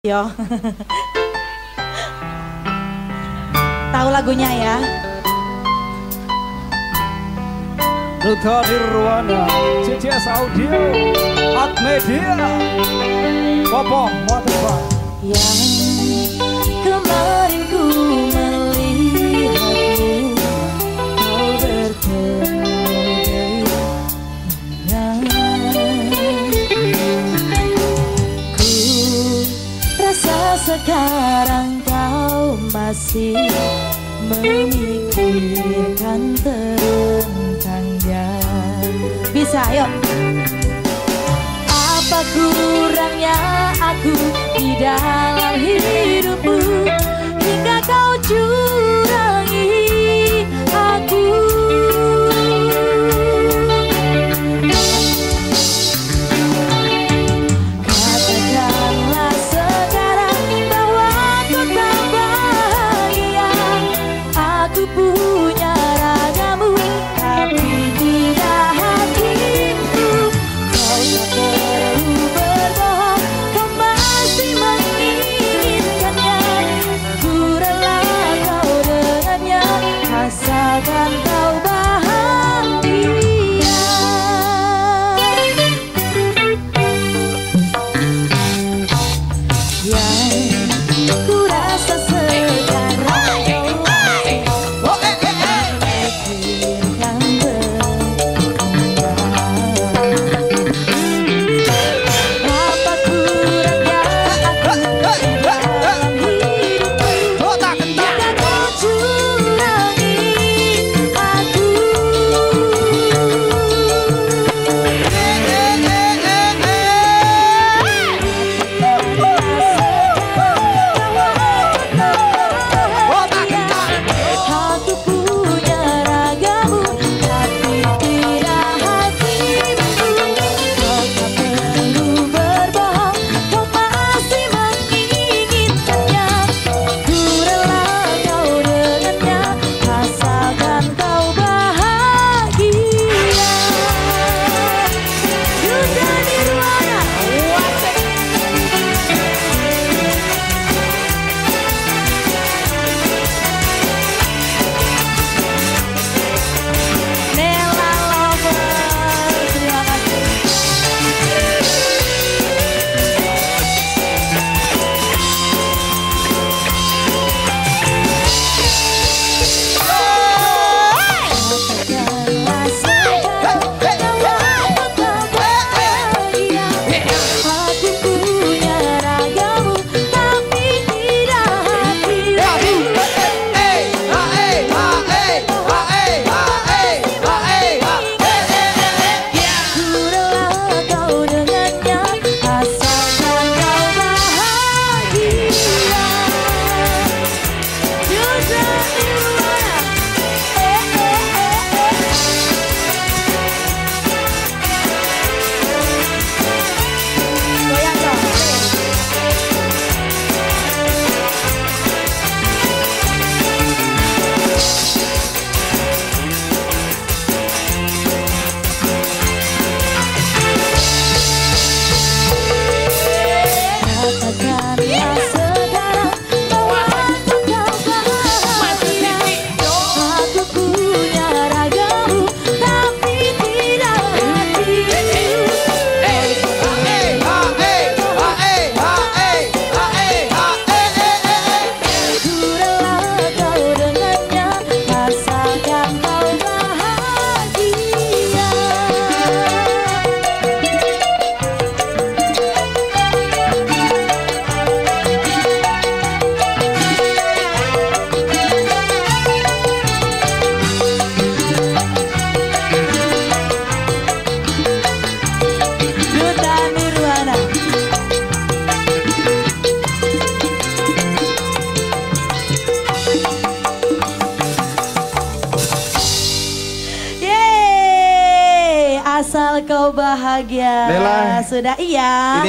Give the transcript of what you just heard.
Yo. Tahu lagunya ya? Duta Nirwana, CCS Audio, Art Media, Popong Motor Yang kemarin sekarang kau masih memikirkan tentangnya Bisa, yuk? Apa kurangnya aku? Tidak. akan Eric. Kau bahagia. Lela. Sudah iya. Ini